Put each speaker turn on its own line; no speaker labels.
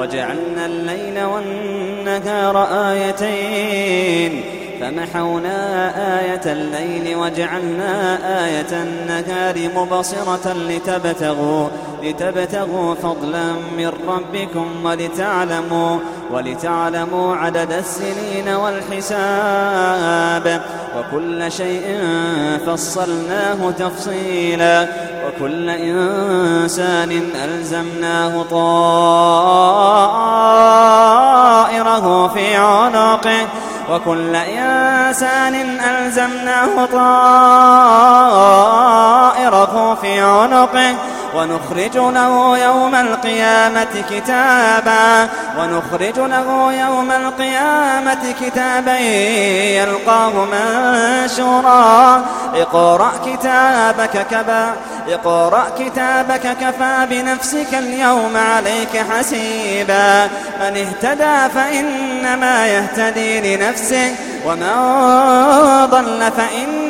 وجعلنا الليل والنهار آيتين. فمحونا آية الليل وجعلنا آية النهار مبصرة لتبتغوا لتبتغوا فضلا من ربكم ولتعلموا ولتعلموا عدد السنين والحساب. وكل شيء فصلناه تفصيلا وكل إنسان ألزمناه طائره في عنقه. وكل إنسان ألزمناه طائره في عنقه ونخرج له يوم القيامة كتابا. ونخرج له يوم القيامة كتابا يلقاه منشورا. اقرأ كتابك كبا اقرأ كتابك كفى بنفسك اليوم عليك حسيبا. من اهتدى فإنما يهتدي لنفسه ومن ضل فإن